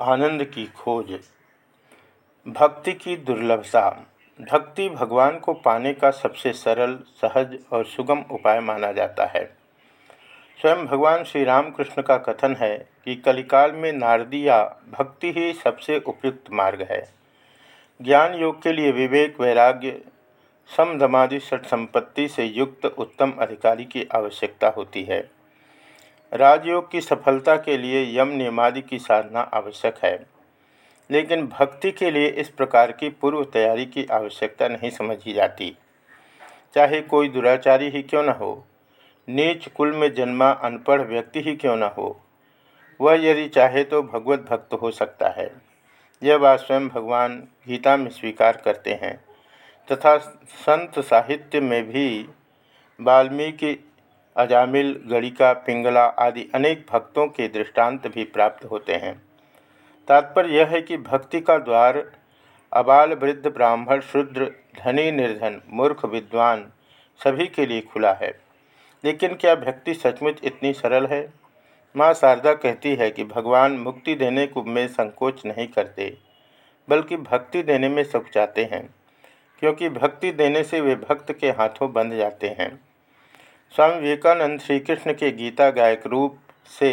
आनंद की खोज। भक्ति की दुर्लभता। भक्ति भगवान को पाने का सबसे सरल, सहज और सुगम उपाय माना जाता है। स्वयं भगवान श्री रामकृष्ण का कथन है कि कलिकाल में नारदिया भक्ति ही सबसे उपयुक्त मार्ग है। ज्ञान योग के लिए विवेक, वैराग्य, समधमादि सट संपत्ति से युक्त उत्तम अधिकारी की आवश्यकता होती है। राजयोग की सफलता के लिए यम नियमादि की साधना आवश्यक है। लेकिन भक्ति के लिए इस प्रकार की पूर्व तैयारी की आवश्यकता नहीं समझी जाती। चाहे कोई दुराचारी ही क्यों न हो, नीच कुल में जन्मा अनपढ़ व्यक्ति ही क्यों न हो, वह यदि चाहे तो भगवत भक्त हो सकता है। यह बात स्वयं भगवान गीता में स्वीकार करते हैं। तथा संत साहित्य में भी वाल्मीकि अजामिल गणिका, पिंगला आदि अनेक भक्तों के दृष्टांत भी प्राप्त होते हैं। तात्पर्य यह है कि भक्ति का द्वार, अबाल वृद्ध ब्राह्मण, शूद्र, धनी, निर्धन, मूर्ख, विद्वान सभी के लिए खुला है। लेकिन क्या भक्ति सचमुच इतनी सरल है? माँ शारदा कहती है कि भगवान मुक्ति देने को में संकोच नहीं करते, बल्कि भक्ति देने में सुख चाहते हैं, क्योंकि भक्ति देने से वे भक्त के हाथों बंध जाते हैं। स्वामी विवेकानंद श्री कृष्ण के गीता गायक रूप से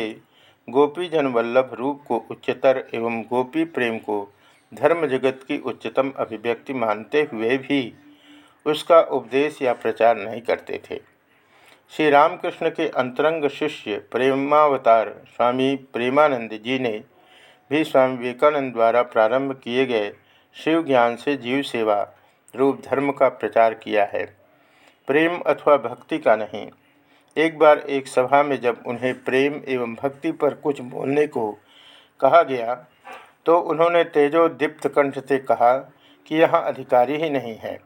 गोपी जन वल्लभ रूप को उच्चतर एवं गोपी प्रेम को धर्म जगत की उच्चतम अभिव्यक्ति मानते हुए भी उसका उपदेश या प्रचार नहीं करते थे। श्री रामकृष्ण के अंतरंग शिष्य प्रेमावतार स्वामी प्रेमानंद जी ने भी स्वामी विवेकानंद द्वारा प्रारंभ किए गए शिव ज्ञान से जीव सेवा रूप धर्म का प्रचार किया है। प्रेम अथवा भक्ति का नहीं। एक बार एक सभा में जब उन्हें प्रेम एवं भक्ति पर कुछ बोलने को कहा गया तो उन्होंने तेजोदीप्त कंठ से कहा कि यहाँ अधिकारी ही नहीं है,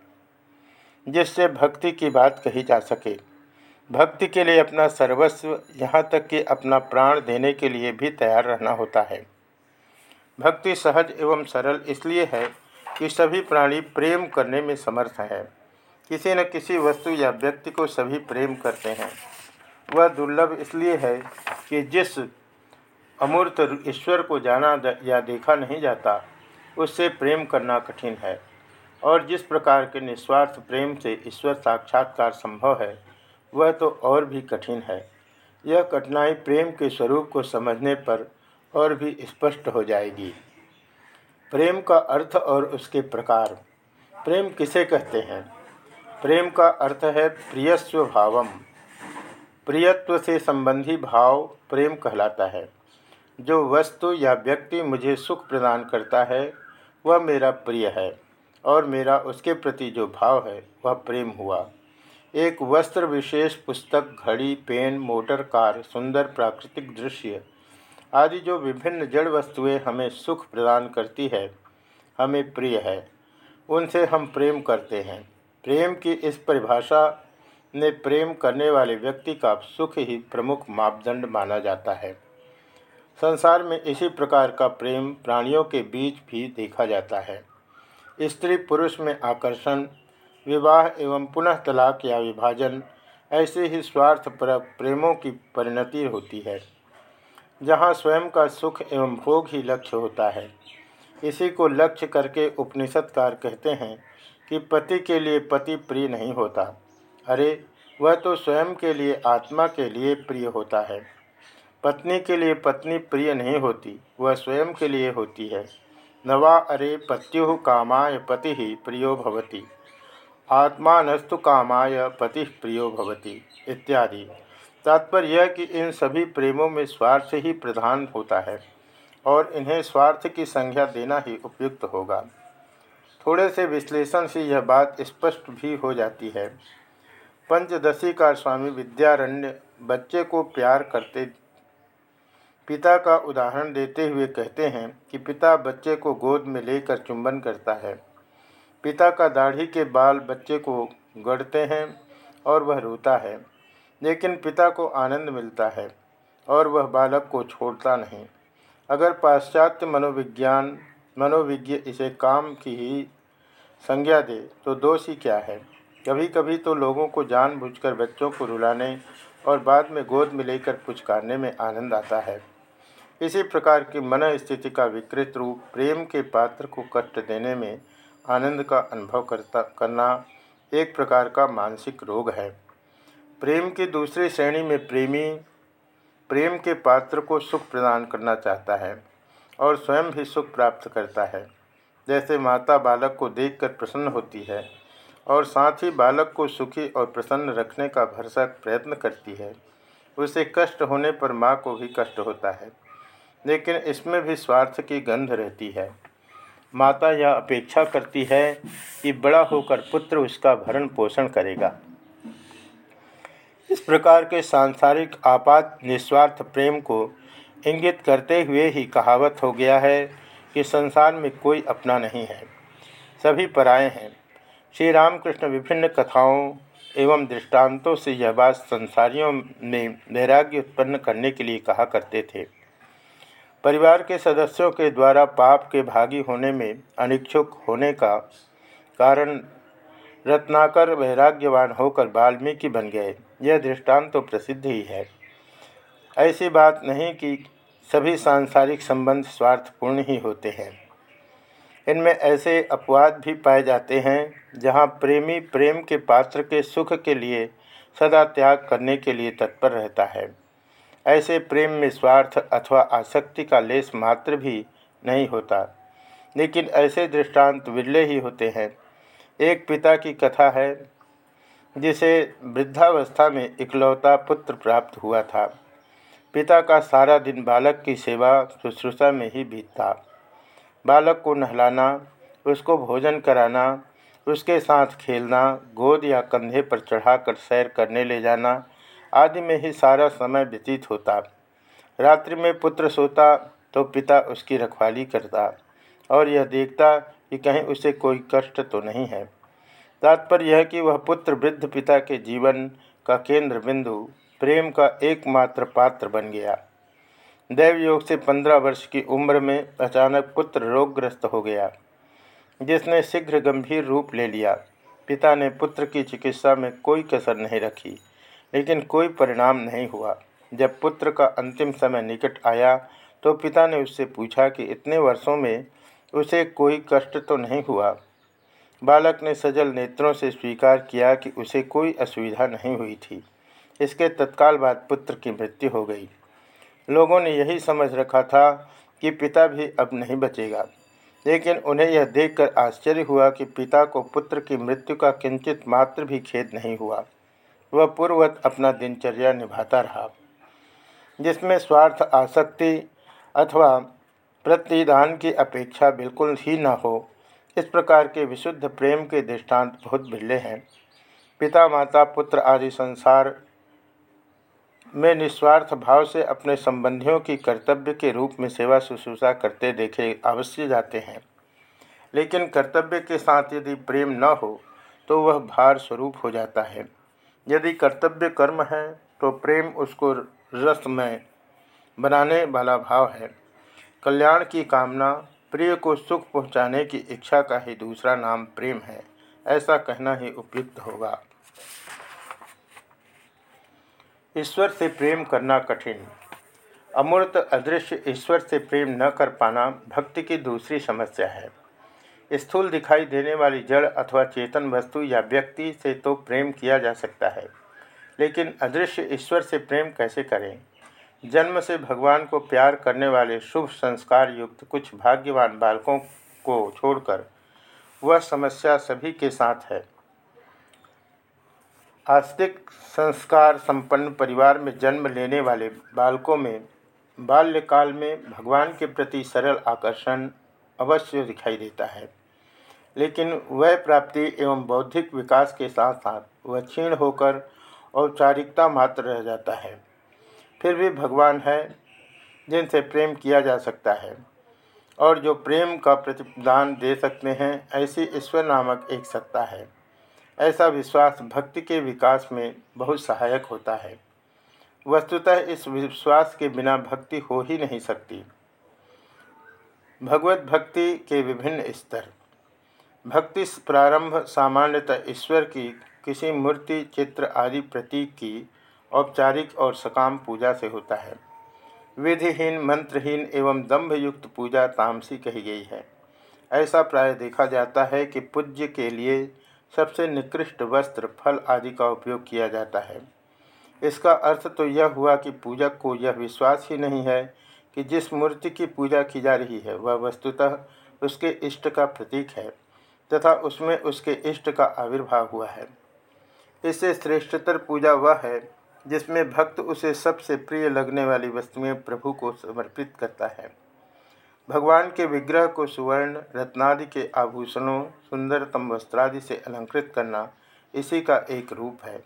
जिससे भक्ति की बात कही जा सके। भक्ति के लिए अपना सर्वस्व, यहाँ तक कि अपना प्राण देने के लिए भी तैयार रहना होता है। भक्ति सहज एवं सरल इसलिए है कि सभी प्राणी प्रेम करने में समर्थ हैं। किसी न किसी वस्तु या व्यक्ति को सभी प्रेम करते हैं। वह दुर्लभ इसलिए है कि जिस अमूर्त ईश्वर को जाना या देखा नहीं जाता, उससे प्रेम करना कठिन है। और जिस प्रकार के निस्वार्थ प्रेम से ईश्वर साक्षात्कार संभव है, वह तो और भी कठिन है। यह कठिनाई प्रेम के स्वरूप को समझने पर और भी स्पष्ट हो जाएगी। प्रेम का अर्थ और उसके प्रकार। प्रेम किसे कहते हैं? प्रेम का अर्थ है प्रियस्व भावम। प्रियत्व से संबंधी भाव प्रेम कहलाता है। जो वस्तु या व्यक्ति मुझे सुख प्रदान करता है, वह मेरा प्रिय है और मेरा उसके प्रति जो भाव है, वह प्रेम हुआ। एक वस्त्र विशेष पुस्तक, घड़ी, पेन, मोटर, कार, सुंदर प्राकृतिक दृश्य आदि जो विभिन्न जड़ वस्तुएँ हमें सुख प्रदान करती है, हमें प्रिय है, उनसे हम प्रेम करते हैं। प्रेम की इस परिभाषा ने प्रेम करने वाले व्यक्ति का सुख ही प्रमुख मापदंड माना जाता है। संसार में इसी प्रकार का प्रेम प्राणियों के बीच भी देखा जाता है। स्त्री पुरुष में आकर्षण, विवाह एवं पुनः तलाक या विभाजन ऐसे ही स्वार्थ पर प्रेमों की परिणति होती है, जहाँ स्वयं का सुख एवं भोग ही लक्ष्य होता है। इसी को लक्ष्य करके उपनिषदकार कहते हैं कि पति के लिए पति प्रिय नहीं होता। अरे, वह तो स्वयं के लिए, आत्मा के लिए प्रिय होता है। पत्नी के लिए पत्नी प्रिय नहीं होती, वह स्वयं के लिए होती है। नवा अरे, पत्यु कामाय पति ही प्रियो भवती। आत्मानस्तु कामाय पति प्रियो भवती, इत्यादि। तात्पर्य यह कि इन सभी प्रेमों में स्वार्थ ही प्रधान होता है, और इन्हें स्वार्थ की संज्ञा देना ही उपयुक्त होगा। थोड़े से विश्लेषण से यह बात स्पष्ट भी हो जाती है। पंचदशी का स्वामी विद्यारण्य बच्चे को प्यार करते, पिता का उदाहरण देते हुए कहते हैं कि पिता बच्चे को गोद में लेकर चुंबन करता है। पिता का दाढ़ी के बाल बच्चे को गढ़ते हैं और वह रोता है, लेकिन पिता को आनंद मिलता है और वह बालक को छोड़ता नहीं। अगर पाश्चात्य मनोविज्ञान मनोविज्ञ इसे काम की ही संज्ञा दे तो दोष क्या है? कभी कभी तो लोगों को जानबूझकर बच्चों को रुलाने और बाद में गोद में लेकर पुचकारने में आनंद आता है। इसी प्रकार की मन स्थिति का विकृत रूप प्रेम के पात्र को कष्ट देने में आनंद का अनुभव करता, करना एक प्रकार का मानसिक रोग है। प्रेम की दूसरी श्रेणी में प्रेमी, प्रेम के पात्र को सुख प्रदान करना चाहता है। और स्वयं भी सुख प्राप्त करता है। जैसे माता बालक को देखकर प्रसन्न होती है और साथ ही बालक को सुखी और प्रसन्न रखने का भरसक प्रयत्न करती है। उसे कष्ट होने पर माँ को भी कष्ट होता है, लेकिन इसमें भी स्वार्थ की गंध रहती है। माता यह अपेक्षा करती है कि बड़ा होकर पुत्र उसका भरण पोषण करेगा। इस प्रकार के सांसारिक आपात निस्वार्थ प्रेम को इंगित करते हुए ही कहावत हो गया है कि संसार में कोई अपना नहीं है। सभी पराए हैं। श्री रामकृष्ण विभिन्न कथाओं एवं दृष्टांतों से यह बात संसारियों में वैराग्य उत्पन्न करने के लिए कहा करते थे। परिवार के सदस्यों के द्वारा पाप के भागी होने में अनिच्छुक होने का कारण रत्नाकर वैराग्यवान होकर वाल्मीकि बन गए। यह दृष्टांत तो प्रसिद्ध ही है। ऐसी बात नहीं कि सभी सांसारिक संबंध स्वार्थपूर्ण ही होते हैं। इनमें ऐसे अपवाद भी पाए जाते हैं, जहाँ प्रेमी प्रेम के पात्र के सुख के लिए सदा त्याग करने के लिए तत्पर रहता है। ऐसे प्रेम में स्वार्थ अथवा आसक्ति का लेस मात्र भी नहीं होता, लेकिन ऐसे दृष्टांत विरले ही होते हैं। एक पिता की कथा है, जिसे वृद्धावस्था में इकलौता पुत्र प्राप्त हुआ था। पिता का सारा दिन बालक की सेवा शुश्रूषा में ही बीतता। बालक को नहलाना, उसको भोजन कराना, उसके साथ खेलना, गोद या कंधे पर चढ़ाकर सैर करने ले जाना आदि में ही सारा समय व्यतीत होता। रात्रि में पुत्र सोता तो पिता उसकी रखवाली करता और यह देखता कि कहीं उसे कोई कष्ट तो नहीं है। तात्पर्य यह कि वह पुत्र वृद्ध पिता के जीवन का केंद्र बिंदु प्रेम का एकमात्र पात्र बन गया। दैव योग से पंद्रह वर्ष की उम्र में अचानक पुत्र रोगग्रस्त हो गया, जिसने शीघ्र गंभीर रूप ले लिया। पिता ने पुत्र की चिकित्सा में कोई कसर नहीं रखी, लेकिन कोई परिणाम नहीं हुआ। जब पुत्र का अंतिम समय निकट आया तो पिता ने उससे पूछा कि इतने वर्षों में उसे कोई कष्ट तो नहीं हुआ? बालक ने सजल नेत्रों से स्वीकार किया कि उसे कोई असुविधा नहीं हुई थी। इसके तत्काल बाद पुत्र की मृत्यु हो गई। लोगों ने यही समझ रखा था कि पिता भी अब नहीं बचेगा। लेकिन उन्हें यह देखकर आश्चर्य हुआ कि पिता को पुत्र की मृत्यु का किंचित मात्र भी खेद नहीं हुआ। वह पूर्ववत अपना दिनचर्या निभाता रहा, जिसमें स्वार्थ, आसक्ति अथवा प्रतिदान की अपेक्षा बिल्कुल ही न हो, इस प्रकार के विशुद्ध प्रेम के दृष्टांत बहुत बिरले हैं। पिता, माता, पुत्र आदि संसार में निस्वार्थ भाव से अपने संबंधियों की कर्तव्य के रूप में सेवा शुश्रूषा करते देखे अवश्य जाते हैं। लेकिन कर्तव्य के साथ यदि प्रेम न हो तो वह भार स्वरूप हो जाता है। यदि कर्तव्य कर्म है तो प्रेम उसको रसमय बनाने वाला भाव है। कल्याण की कामना, प्रिय को सुख पहुँचाने की इच्छा का ही दूसरा नाम प्रेम है। ऐसा कहना ही उपयुक्त होगा। ईश्वर से प्रेम करना कठिन। अमूर्त अदृश्य ईश्वर से प्रेम न कर पाना भक्ति की दूसरी समस्या है। स्थूल दिखाई देने वाली जड़ अथवा चेतन वस्तु या व्यक्ति से तो प्रेम किया जा सकता है। लेकिन अदृश्य ईश्वर से प्रेम कैसे करें? जन्म से भगवान को प्यार करने वाले शुभ संस्कार युक्त कुछ भाग्यवान बालकों को छोड़कर, वह समस्या सभी के साथ है। आस्तिक संस्कार संपन्न परिवार में जन्म लेने वाले बालकों में बाल्यकाल में भगवान के प्रति सरल आकर्षण अवश्य दिखाई देता है। लेकिन वह प्राप्ति एवं बौद्धिक विकास के साथ साथ वह क्षीण होकर औपचारिकता मात्र रह जाता है। फिर भी भगवान है, जिनसे प्रेम किया जा सकता है, और जो प्रेम का प्रतिदान दे सकते हैं, ऐसी ईश्वर नामक एक सत्ता है। ऐसा विश्वास भक्ति के विकास में बहुत सहायक होता है। वस्तुतः इस विश्वास के बिना भक्ति हो ही नहीं सकती। भगवत भक्ति के विभिन्न स्तर। भक्ति प्रारंभ सामान्यतः ईश्वर की किसी मूर्ति, चित्र आदि प्रतीक की औपचारिक और सकाम पूजा से होता है। विधिहीन, मंत्रहीन एवं दम्भयुक्त पूजा तामसी कही गई है। ऐसा प्राय देखा जाता है कि पूज्य के लिए सबसे निकृष्ट वस्त्र, फल आदि का उपयोग किया जाता है। इसका अर्थ तो यह हुआ कि पूजक को यह विश्वास ही नहीं है कि जिस मूर्ति की पूजा की जा रही है, वह वस्तुतः उसके इष्ट का प्रतीक है तथा उसमें उसके इष्ट का आविर्भाव हुआ है। इससे श्रेष्ठतर पूजा वह है, जिसमें भक्त उसे सबसे प्रिय लगने वाली वस्तुएँ प्रभु को समर्पित करता है। भगवान के विग्रह को सुवर्ण, रत्नादि के आभूषणों सुंदरतम वस्त्रादि से अलंकृत करना इसी का एक रूप है।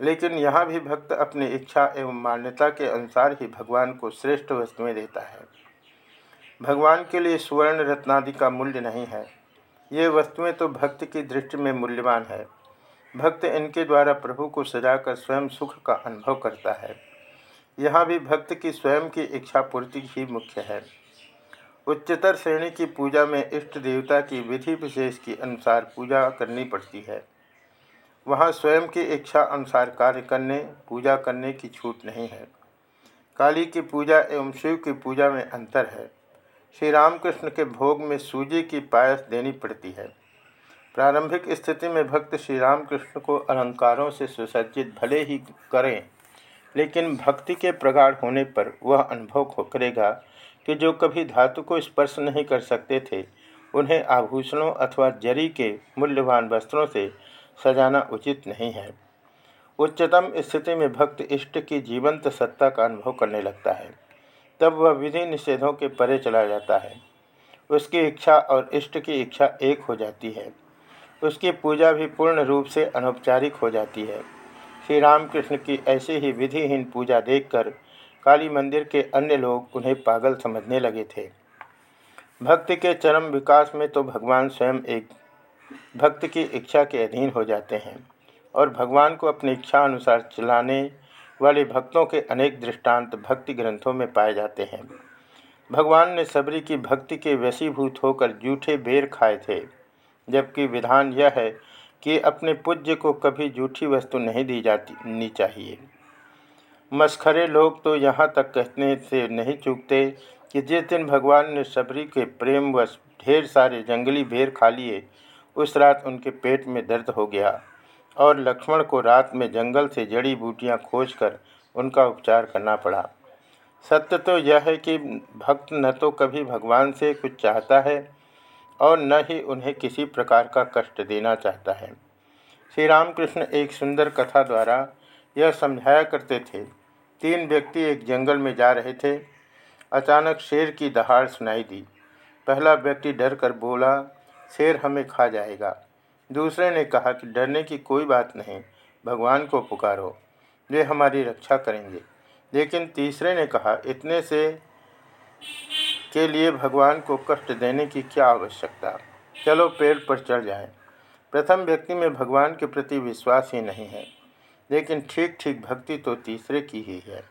लेकिन यहाँ भी भक्त अपनी इच्छा एवं मान्यता के अनुसार ही भगवान को श्रेष्ठ वस्तुएँ देता है। भगवान के लिए सुवर्ण, रत्नादि का मूल्य नहीं है। ये वस्तुएँ तो भक्त की दृष्टि में मूल्यवान है। भक्त इनके द्वारा प्रभु को सजाकर स्वयं सुख का अनुभव करता है। यहाँ भी भक्त की स्वयं की इच्छा पूर्ति ही मुख्य है। उच्चतर श्रेणी की पूजा में इष्ट देवता की विधि विशेष के अनुसार पूजा करनी पड़ती है। वहाँ स्वयं की इच्छा अनुसार कार्य करने, पूजा करने की छूट नहीं है। काली की पूजा एवं शिव की पूजा में अंतर है। श्री रामकृष्ण के भोग में सूजी की पायस देनी पड़ती है। प्रारंभिक स्थिति में भक्त श्री रामकृष्ण को अलंकारों से सुसज्जित भले ही करें, लेकिन भक्ति के प्रगाढ़ होने पर वह अनुभव करेगा कि जो कभी धातु को स्पर्श नहीं कर सकते थे, उन्हें आभूषणों अथवा जरी के मूल्यवान वस्त्रों से सजाना उचित नहीं है। उच्चतम स्थिति में भक्त इष्ट की जीवंत सत्ता का अनुभव करने लगता है। तब वह विधि निषेधों के परे चला जाता है। उसकी इच्छा और इष्ट की इच्छा एक हो जाती है। उसकी पूजा भी पूर्ण रूप से अनौपचारिक हो जाती है। श्री रामकृष्ण की ऐसी ही विधिहीन पूजा देखकर काली मंदिर के अन्य लोग उन्हें पागल समझने लगे थे। भक्ति के चरम विकास में तो भगवान स्वयं एक, भक्त की इच्छा के अधीन हो जाते हैं और भगवान को अपनी इच्छा अनुसार चलाने वाले भक्तों के अनेक दृष्टांत भक्ति ग्रंथों में पाए जाते हैं। भगवान ने सबरी की भक्ति के वशीभूत होकर जूठे बेर खाए थे, जबकि विधान यह है कि अपने पूज्य को कभी जूठी वस्तु नहीं दी जाती चाहिए। मस्खरे लोग तो यहाँ तक कहने से नहीं चूकते कि जिस दिन भगवान ने सबरी के प्रेमवश ढेर सारे जंगली भेड़ खा लिए, उस रात उनके पेट में दर्द हो गया और लक्ष्मण को रात में जंगल से जड़ी बूटियाँ खोजकर उनका उपचार करना पड़ा। सत्य तो यह है कि भक्त न तो कभी भगवान से कुछ चाहता है और न ही उन्हें किसी प्रकार का कष्ट देना चाहता है। श्री रामकृष्ण एक सुंदर कथा द्वारा यह समझाया करते थे तीन व्यक्ति एक जंगल में जा रहे थे। अचानक शेर की दहाड़ सुनाई दी। पहला व्यक्ति डर कर बोला, शेर हमें खा जाएगा। दूसरे ने कहा कि, डरने की कोई बात नहीं, भगवान को पुकारो। वे हमारी रक्षा करेंगे। लेकिन तीसरे ने कहा, इतने से के लिए भगवान को कष्ट देने की क्या आवश्यकता? चलो पेड़ पर चढ़ जाए। प्रथम व्यक्ति में भगवान के प्रति विश्वास ही नहीं है। लेकिन ठीक ठीक भक्ति तो तीसरे की ही है।